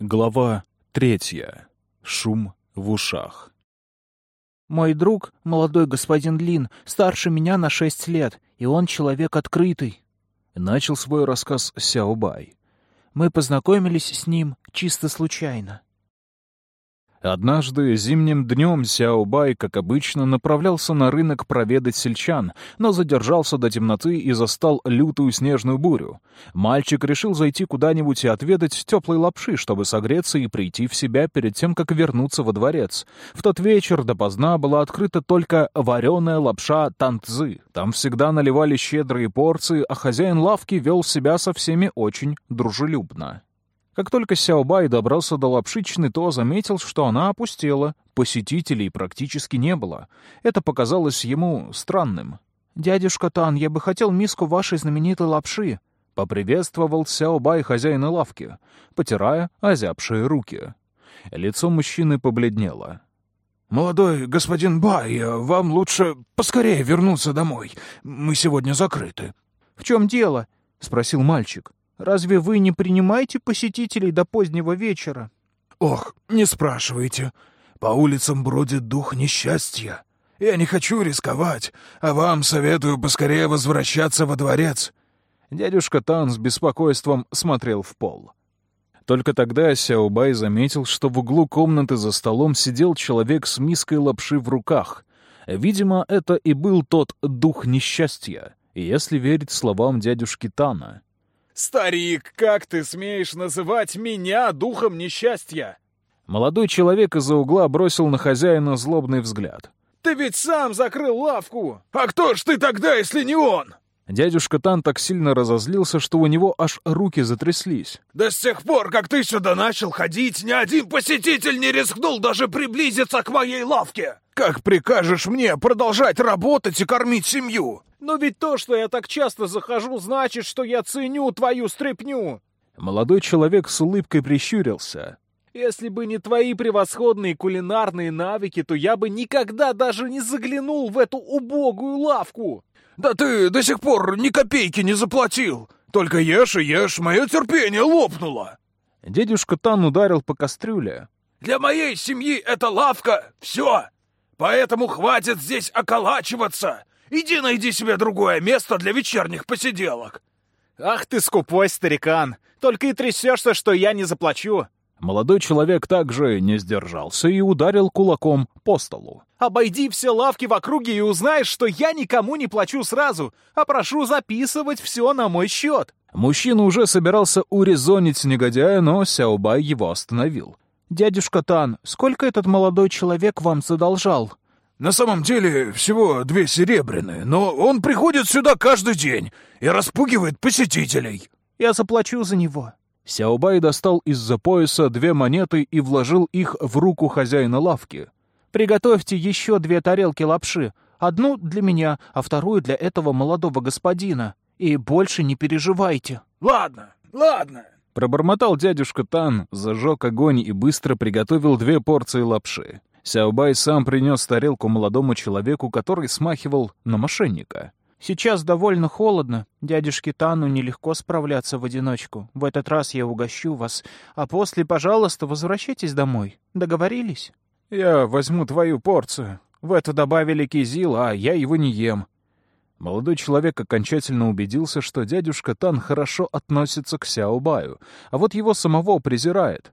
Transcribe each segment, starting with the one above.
Глава третья. Шум в ушах. «Мой друг, молодой господин Лин, старше меня на шесть лет, и он человек открытый», — начал свой рассказ Сяобай. «Мы познакомились с ним чисто случайно. Однажды зимним днем Сяобай, как обычно, направлялся на рынок проведать сельчан, но задержался до темноты и застал лютую снежную бурю. Мальчик решил зайти куда-нибудь и отведать теплой лапши, чтобы согреться и прийти в себя перед тем, как вернуться во дворец. В тот вечер допоздна была открыта только вареная лапша тантзы. Там всегда наливали щедрые порции, а хозяин лавки вел себя со всеми очень дружелюбно. Как только Сяобай добрался до лапшичны, то заметил, что она опустела. Посетителей практически не было. Это показалось ему странным. «Дядюшка Тан, я бы хотел миску вашей знаменитой лапши», — поприветствовал Сяобай хозяина лавки, потирая озябшие руки. Лицо мужчины побледнело. «Молодой господин Бай, вам лучше поскорее вернуться домой. Мы сегодня закрыты». «В чем дело?» — спросил мальчик. Разве вы не принимаете посетителей до позднего вечера? Ох, не спрашивайте. По улицам бродит дух несчастья. Я не хочу рисковать, а вам советую поскорее возвращаться во дворец. Дядюшка Тан с беспокойством смотрел в пол. Только тогда Сяобай заметил, что в углу комнаты за столом сидел человек с миской лапши в руках. Видимо, это и был тот дух несчастья, если верить словам дядюшки Тана. «Старик, как ты смеешь называть меня духом несчастья?» Молодой человек из-за угла бросил на хозяина злобный взгляд. «Ты ведь сам закрыл лавку!» «А кто ж ты тогда, если не он?» Дядюшка Тан так сильно разозлился, что у него аж руки затряслись. «Да с тех пор, как ты сюда начал ходить, ни один посетитель не рискнул даже приблизиться к моей лавке! Как прикажешь мне продолжать работать и кормить семью?» Но ведь то, что я так часто захожу, значит, что я ценю твою стряпню. Молодой человек с улыбкой прищурился. Если бы не твои превосходные кулинарные навыки, то я бы никогда даже не заглянул в эту убогую лавку. Да ты до сих пор ни копейки не заплатил. Только ешь и ешь, мое терпение лопнуло. Дедушка Тан ударил по кастрюле. Для моей семьи эта лавка — все. Поэтому хватит здесь околачиваться. Иди найди себе другое место для вечерних посиделок. Ах ты скупой старикан! Только и трясешься, что я не заплачу. Молодой человек также не сдержался и ударил кулаком по столу. «Обойди все лавки в округе и узнаешь, что я никому не плачу сразу, а прошу записывать все на мой счет». Мужчина уже собирался урезонить негодяя, но Сяобай его остановил. «Дядюшка Тан, сколько этот молодой человек вам задолжал?» На самом деле всего две серебряные, но он приходит сюда каждый день и распугивает посетителей. Я заплачу за него. Сяобай достал из-за пояса две монеты и вложил их в руку хозяина лавки. «Приготовьте еще две тарелки лапши. Одну для меня, а вторую для этого молодого господина. И больше не переживайте». «Ладно, ладно», Пробормотал дядюшка Тан, зажег огонь и быстро приготовил две порции лапши. Сяобай сам принес тарелку молодому человеку, который смахивал на мошенника. «Сейчас довольно холодно. Дядюшке Тану нелегко справляться в одиночку. В этот раз я угощу вас. А после, пожалуйста, возвращайтесь домой. Договорились?» «Я возьму твою порцию. В это добавили кизил, а я его не ем». Молодой человек окончательно убедился, что дядюшка Тан хорошо относится к Сяобаю, а вот его самого презирает.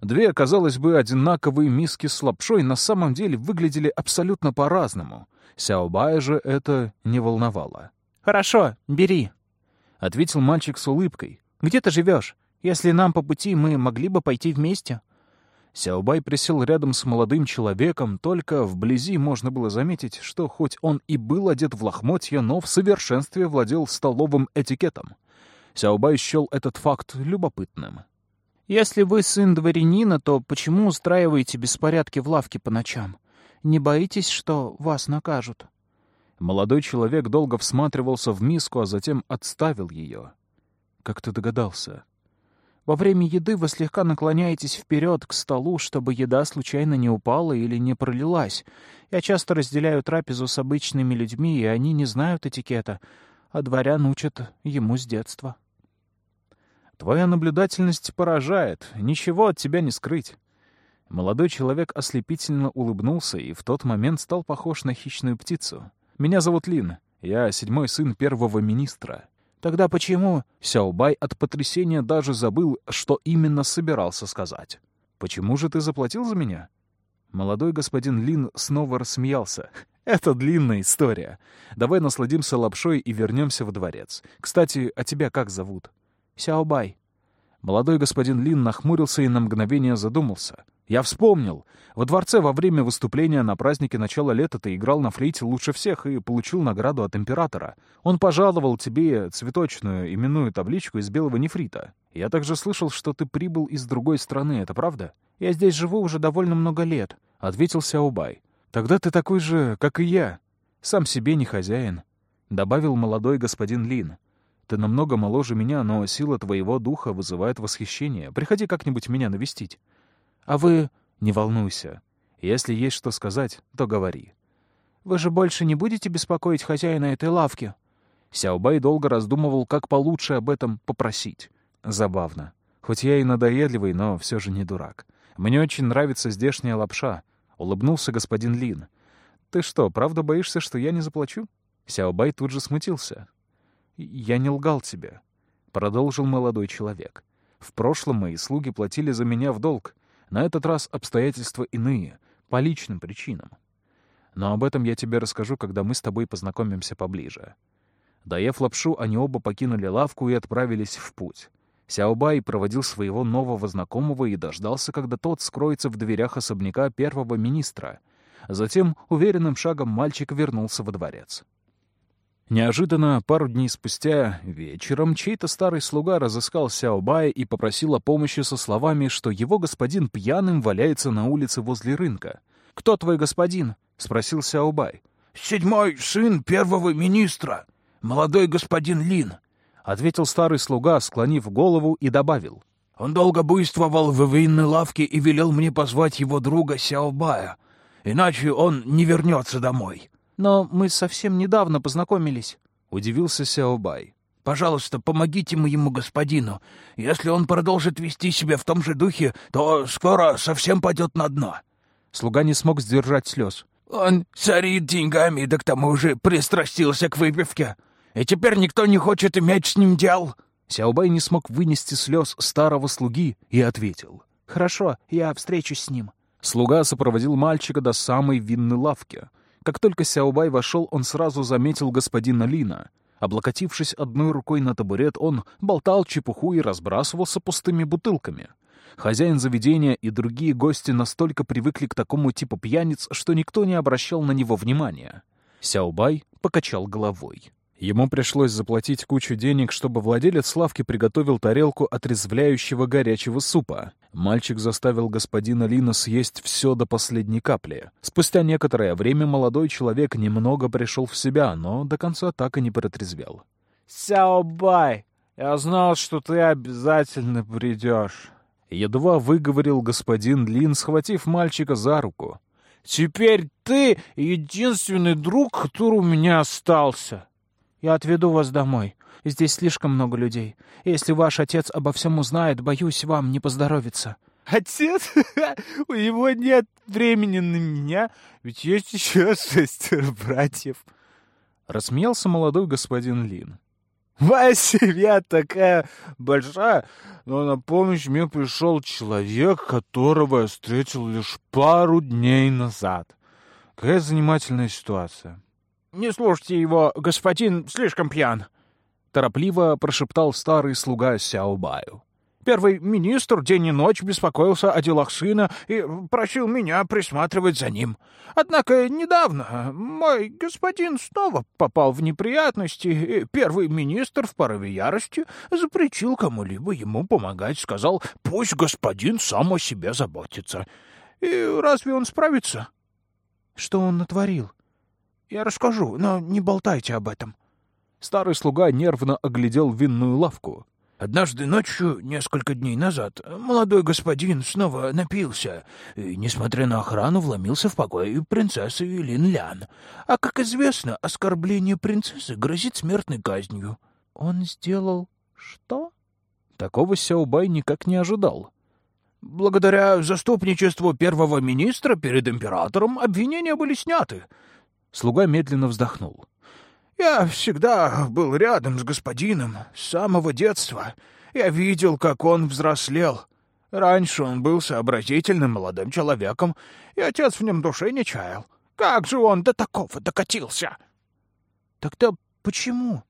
Две, казалось бы, одинаковые миски с лапшой на самом деле выглядели абсолютно по-разному. Сяобая же это не волновало. «Хорошо, бери», — ответил мальчик с улыбкой. «Где ты живешь? Если нам по пути, мы могли бы пойти вместе». Сяобай присел рядом с молодым человеком, только вблизи можно было заметить, что хоть он и был одет в лохмотья, но в совершенстве владел столовым этикетом. Сяобай счел этот факт любопытным. Если вы сын дворянина, то почему устраиваете беспорядки в лавке по ночам? Не боитесь, что вас накажут?» Молодой человек долго всматривался в миску, а затем отставил ее. «Как ты догадался?» «Во время еды вы слегка наклоняетесь вперед к столу, чтобы еда случайно не упала или не пролилась. Я часто разделяю трапезу с обычными людьми, и они не знают этикета, а дворян учат ему с детства». Твоя наблюдательность поражает, ничего от тебя не скрыть. Молодой человек ослепительно улыбнулся и в тот момент стал похож на хищную птицу. «Меня зовут Лин. Я седьмой сын первого министра». «Тогда почему?» Сяобай от потрясения даже забыл, что именно собирался сказать. «Почему же ты заплатил за меня?» Молодой господин Лин снова рассмеялся. «Это длинная история. Давай насладимся лапшой и вернемся во дворец. Кстати, а тебя как зовут?» «Сяобай». Молодой господин Лин нахмурился и на мгновение задумался. «Я вспомнил. Во дворце во время выступления на празднике начала лета ты играл на флейте лучше всех и получил награду от императора. Он пожаловал тебе цветочную именную табличку из белого нефрита. Я также слышал, что ты прибыл из другой страны, это правда?» «Я здесь живу уже довольно много лет», — ответил Сяобай. «Тогда ты такой же, как и я. Сам себе не хозяин», — добавил молодой господин Лин. «Ты намного моложе меня, но сила твоего духа вызывает восхищение. Приходи как-нибудь меня навестить». «А вы...» «Не волнуйся. Если есть что сказать, то говори». «Вы же больше не будете беспокоить хозяина этой лавки?» Сяобай долго раздумывал, как получше об этом попросить. Забавно. Хоть я и надоедливый, но все же не дурак. Мне очень нравится здешняя лапша», — улыбнулся господин Лин. «Ты что, правда боишься, что я не заплачу?» Сяобай тут же смутился. «Я не лгал тебе», — продолжил молодой человек. «В прошлом мои слуги платили за меня в долг. На этот раз обстоятельства иные, по личным причинам. Но об этом я тебе расскажу, когда мы с тобой познакомимся поближе». Доев лапшу, они оба покинули лавку и отправились в путь. Сяобай проводил своего нового знакомого и дождался, когда тот скроется в дверях особняка первого министра. Затем уверенным шагом мальчик вернулся во дворец. Неожиданно, пару дней спустя, вечером, чей-то старый слуга разыскал Сяобая и попросил о помощи со словами, что его господин пьяным валяется на улице возле рынка. «Кто твой господин?» — спросил Сяобай. «Седьмой сын первого министра, молодой господин Лин», — ответил старый слуга, склонив голову, и добавил. «Он долго буйствовал в винной лавке и велел мне позвать его друга Сяобая, иначе он не вернется домой». «Но мы совсем недавно познакомились», — удивился Сяобай. «Пожалуйста, помогите моему господину. Если он продолжит вести себя в том же духе, то скоро совсем пойдет на дно». Слуга не смог сдержать слез. «Он царит деньгами, да к тому же пристрастился к выпивке и теперь никто не хочет иметь с ним дел». Сяобай не смог вынести слез старого слуги и ответил. «Хорошо, я встречусь с ним». Слуга сопроводил мальчика до самой винной лавки. Как только Сяобай вошел, он сразу заметил господина Лина. Облокотившись одной рукой на табурет, он болтал чепуху и разбрасывался пустыми бутылками. Хозяин заведения и другие гости настолько привыкли к такому типу пьяниц, что никто не обращал на него внимания. Сяобай покачал головой. Ему пришлось заплатить кучу денег, чтобы владелец лавки приготовил тарелку отрезвляющего горячего супа. Мальчик заставил господина Лина съесть все до последней капли. Спустя некоторое время молодой человек немного пришел в себя, но до конца так и не протрезвел. «Сяобай, я знал, что ты обязательно придешь», — едва выговорил господин Лин, схватив мальчика за руку. «Теперь ты единственный друг, который у меня остался». Я отведу вас домой. Здесь слишком много людей. Если ваш отец обо всем узнает, боюсь, вам не поздоровится». «Отец? У него нет времени на меня, ведь есть еще шестеро братьев». Рассмеялся молодой господин Лин. «Моя семья такая большая, но на помощь мне пришел человек, которого я встретил лишь пару дней назад. Какая занимательная ситуация. «Не слушайте его, господин слишком пьян», — торопливо прошептал старый слуга Сяобаю. «Первый министр день и ночь беспокоился о делах сына и просил меня присматривать за ним. Однако недавно мой господин снова попал в неприятности, и первый министр в порыве ярости запретил кому-либо ему помогать, сказал, пусть господин сам о себе заботится. И разве он справится?» «Что он натворил?» Я расскажу, но не болтайте об этом». Старый слуга нервно оглядел винную лавку. Однажды ночью, несколько дней назад, молодой господин снова напился и, несмотря на охрану, вломился в покой принцессы Лин Лян. А, как известно, оскорбление принцессы грозит смертной казнью. «Он сделал что?» Такого Сяобай никак не ожидал. «Благодаря заступничеству первого министра перед императором обвинения были сняты». Слуга медленно вздохнул. «Я всегда был рядом с господином, с самого детства. Я видел, как он взрослел. Раньше он был сообразительным молодым человеком, и отец в нем души не чаял. Как же он до такого докатился?» «Тогда почему?»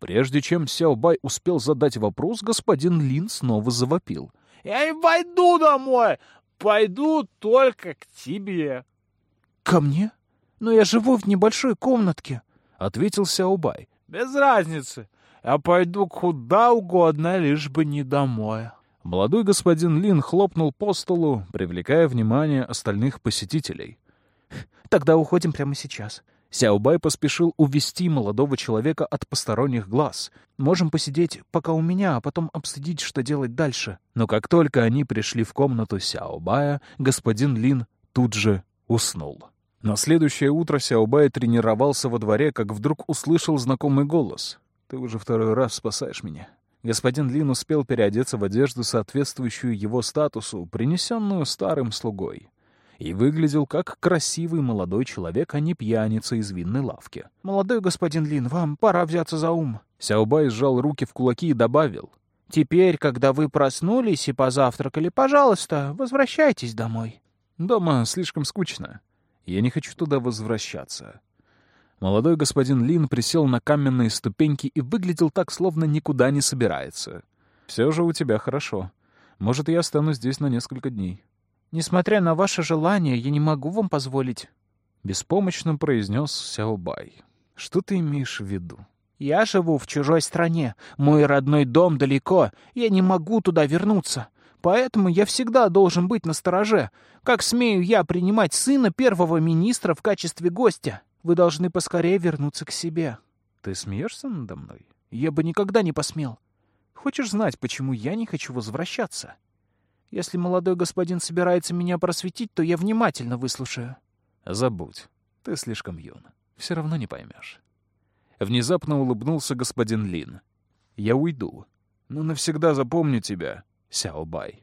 Прежде чем Сяобай успел задать вопрос, господин Лин снова завопил. «Я не пойду домой! Пойду только к тебе!» «Ко мне? Но я живу в небольшой комнатке!» — ответил Сяобай. «Без разницы. Я пойду куда угодно, лишь бы не домой». Молодой господин Лин хлопнул по столу, привлекая внимание остальных посетителей. «Тогда уходим прямо сейчас. Сяобай поспешил увести молодого человека от посторонних глаз. «Можем посидеть пока у меня, а потом обсудить, что делать дальше». Но как только они пришли в комнату Сяобая, господин Лин тут же уснул. На следующее утро Сяобай тренировался во дворе, как вдруг услышал знакомый голос. «Ты уже второй раз спасаешь меня». Господин Лин успел переодеться в одежду, соответствующую его статусу, принесенную старым слугой и выглядел как красивый молодой человек, а не пьяница из винной лавки. «Молодой господин Лин, вам пора взяться за ум». Сяобай сжал руки в кулаки и добавил. «Теперь, когда вы проснулись и позавтракали, пожалуйста, возвращайтесь домой». «Дома слишком скучно. Я не хочу туда возвращаться». Молодой господин Лин присел на каменные ступеньки и выглядел так, словно никуда не собирается. «Все же у тебя хорошо. Может, я останусь здесь на несколько дней». Несмотря на ваше желание, я не могу вам позволить. Беспомощно произнес Сяобай. Что ты имеешь в виду? Я живу в чужой стране. Мой родной дом далеко. Я не могу туда вернуться. Поэтому я всегда должен быть на стороже. Как смею я принимать сына первого министра в качестве гостя? Вы должны поскорее вернуться к себе. Ты смеешься надо мной? Я бы никогда не посмел. Хочешь знать, почему я не хочу возвращаться? Если молодой господин собирается меня просветить, то я внимательно выслушаю. Забудь. Ты слишком юн. Все равно не поймешь. Внезапно улыбнулся господин Лин. Я уйду. Но навсегда запомню тебя, Сяобай.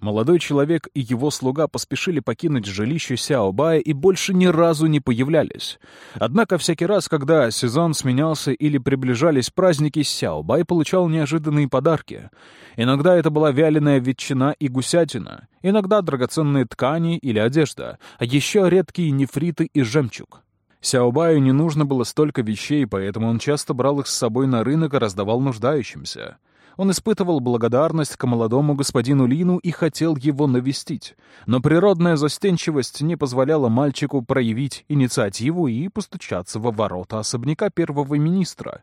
Молодой человек и его слуга поспешили покинуть жилище Сяобая и больше ни разу не появлялись. Однако всякий раз, когда сезон сменялся или приближались праздники, Сяобай получал неожиданные подарки. Иногда это была вяленая ветчина и гусятина, иногда драгоценные ткани или одежда, а еще редкие нефриты и жемчуг. Сяобаю не нужно было столько вещей, поэтому он часто брал их с собой на рынок и раздавал нуждающимся. Он испытывал благодарность к молодому господину Лину и хотел его навестить. Но природная застенчивость не позволяла мальчику проявить инициативу и постучаться во ворота особняка первого министра.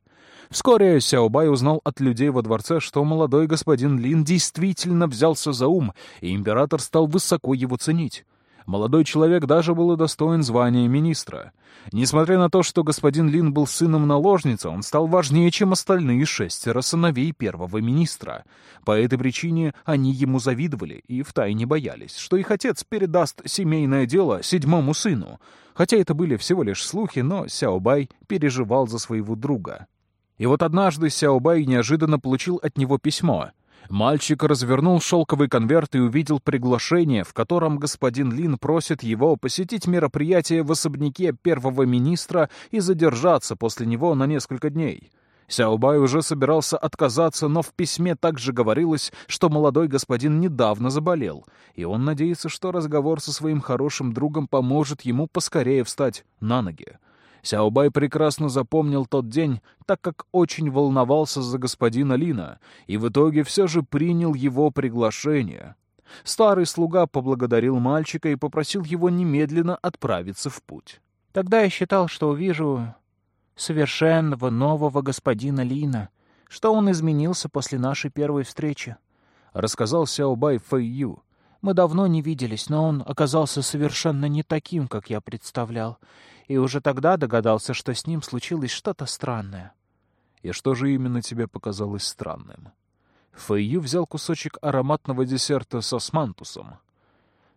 Вскоре Сяобай узнал от людей во дворце, что молодой господин Лин действительно взялся за ум, и император стал высоко его ценить. Молодой человек даже был достоин звания министра. Несмотря на то, что господин Лин был сыном наложницы, он стал важнее, чем остальные шестеро сыновей первого министра. По этой причине они ему завидовали и втайне боялись, что их отец передаст семейное дело седьмому сыну. Хотя это были всего лишь слухи, но Сяобай переживал за своего друга. И вот однажды Сяобай неожиданно получил от него письмо — Мальчик развернул шелковый конверт и увидел приглашение, в котором господин Лин просит его посетить мероприятие в особняке первого министра и задержаться после него на несколько дней. Сяобай уже собирался отказаться, но в письме также говорилось, что молодой господин недавно заболел, и он надеется, что разговор со своим хорошим другом поможет ему поскорее встать на ноги. Сяобай прекрасно запомнил тот день, так как очень волновался за господина Лина, и в итоге все же принял его приглашение. Старый слуга поблагодарил мальчика и попросил его немедленно отправиться в путь. Тогда я считал, что увижу совершенного нового господина Лина, что он изменился после нашей первой встречи, — рассказал Сяобай Фэйю. Мы давно не виделись, но он оказался совершенно не таким, как я представлял, и уже тогда догадался, что с ним случилось что-то странное. И что же именно тебе показалось странным? Фэйю взял кусочек ароматного десерта со смантусом.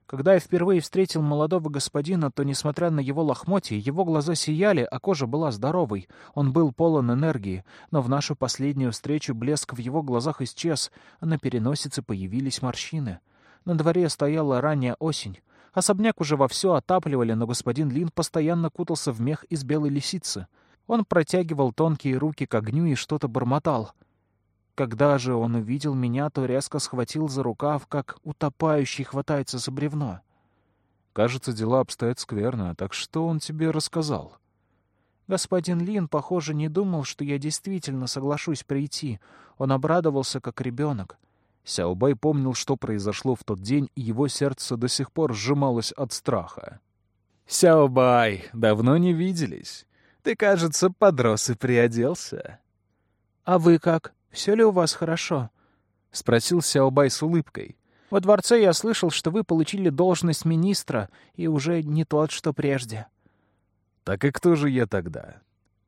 Когда я впервые встретил молодого господина, то, несмотря на его лохмотья, его глаза сияли, а кожа была здоровой. Он был полон энергии, но в нашу последнюю встречу блеск в его глазах исчез, а на переносице появились морщины. На дворе стояла ранняя осень. Особняк уже вовсю отапливали, но господин Лин постоянно кутался в мех из белой лисицы. Он протягивал тонкие руки к огню и что-то бормотал — когда же он увидел меня, то резко схватил за рукав, как утопающий хватается за бревно. Кажется, дела обстоят скверно, так что он тебе рассказал? Господин Лин, похоже, не думал, что я действительно соглашусь прийти. Он обрадовался, как ребенок. Сяобай помнил, что произошло в тот день, и его сердце до сих пор сжималось от страха. «Сяобай, давно не виделись. Ты, кажется, подрос и приоделся». «А вы как?» «Все ли у вас хорошо?» — спросил Сяобай с улыбкой. «Во дворце я слышал, что вы получили должность министра, и уже не тот, что прежде». «Так и кто же я тогда?»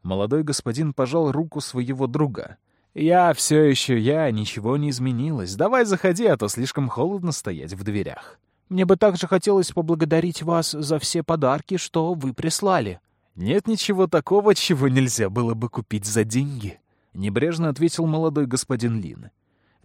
Молодой господин пожал руку своего друга. «Я все еще я, ничего не изменилось. Давай заходи, а то слишком холодно стоять в дверях». «Мне бы также хотелось поблагодарить вас за все подарки, что вы прислали». «Нет ничего такого, чего нельзя было бы купить за деньги», — небрежно ответил молодой господин Лин.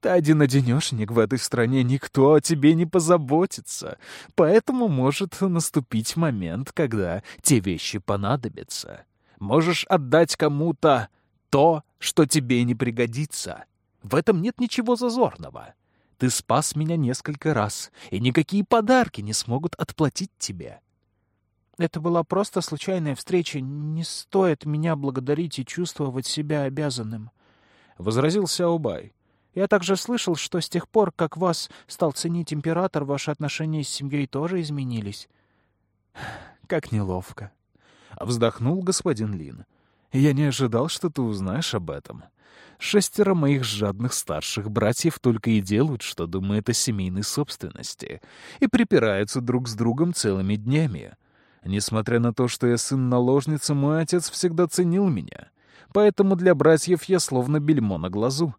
«Ты один-одинешенек в этой стране, никто о тебе не позаботится, поэтому может наступить момент, когда те вещи понадобятся. Можешь отдать кому-то то, что тебе не пригодится. В этом нет ничего зазорного. Ты спас меня несколько раз, и никакие подарки не смогут отплатить тебе. Это была просто случайная встреча. Не стоит меня благодарить и чувствовать себя обязанным», — возразил Сяобай. «Я также слышал, что с тех пор, как вас стал ценить император, ваши отношения с семьей тоже изменились». «Как неловко», — вздохнул господин Лин. «Я не ожидал, что ты узнаешь об этом. Шестеро моих жадных старших братьев только и делают, что думают о семейной собственности, и припираются друг с другом целыми днями». Несмотря на то, что я сын наложницы, мой отец всегда ценил меня. Поэтому для братьев я словно бельмо на глазу.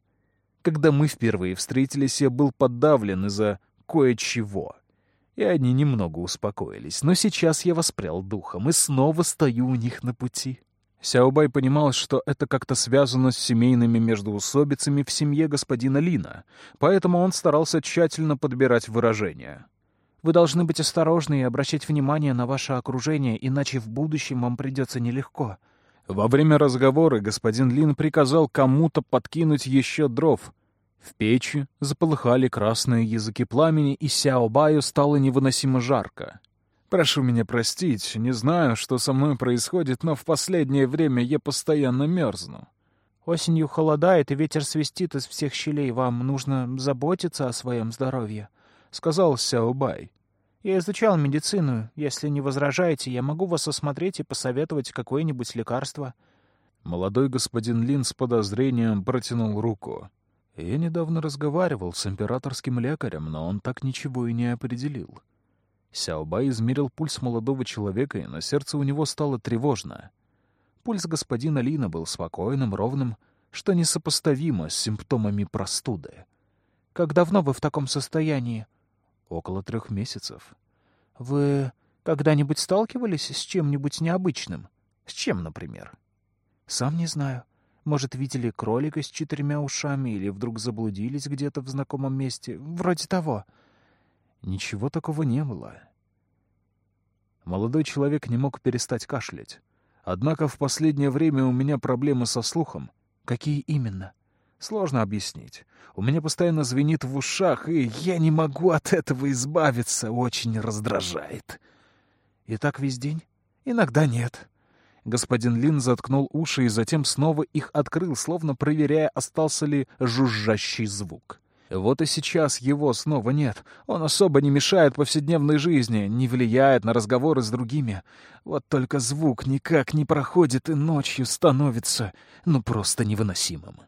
Когда мы впервые встретились, я был подавлен из-за кое-чего. И они немного успокоились. Но сейчас я воспрял духом и снова стою у них на пути. Сяобай понимал, что это как-то связано с семейными междоусобицами в семье господина Лина, поэтому он старался тщательно подбирать выражения. Вы должны быть осторожны и обращать внимание на ваше окружение, иначе в будущем вам придется нелегко». Во время разговора господин Лин приказал кому-то подкинуть еще дров. В печи заполыхали красные языки пламени, и Сяобаю стало невыносимо жарко. «Прошу меня простить, не знаю, что со мной происходит, но в последнее время я постоянно мерзну». «Осенью холодает, и ветер свистит из всех щелей. Вам нужно заботиться о своем здоровье», — сказал Сяобай. Я изучал медицину. Если не возражаете, я могу вас осмотреть и посоветовать какое-нибудь лекарство». Молодой господин Лин с подозрением протянул руку. Я недавно разговаривал с императорским лекарем, но он так ничего и не определил. Сяобай измерил пульс молодого человека, и на сердце у него стало тревожно. Пульс господина Лина был спокойным, ровным, что несопоставимо с симптомами простуды. «Как давно вы в таком состоянии?» Около трех месяцев. Вы когда-нибудь сталкивались с чем-нибудь необычным? С чем, например? Сам не знаю. Может, видели кролика с четырьмя ушами или вдруг заблудились где-то в знакомом месте? Вроде того. Ничего такого не было. Молодой человек не мог перестать кашлять. Однако в последнее время у меня проблемы со слухом. Какие именно? — Сложно объяснить. У меня постоянно звенит в ушах, и я не могу от этого избавиться. Очень раздражает. И так весь день? Иногда нет. Господин Лин заткнул уши и затем снова их открыл, словно проверяя, остался ли жужжащий звук. Вот и сейчас его снова нет. Он особо не мешает повседневной жизни, не влияет на разговоры с другими. Вот только звук никак не проходит и ночью становится, ну, просто невыносимым.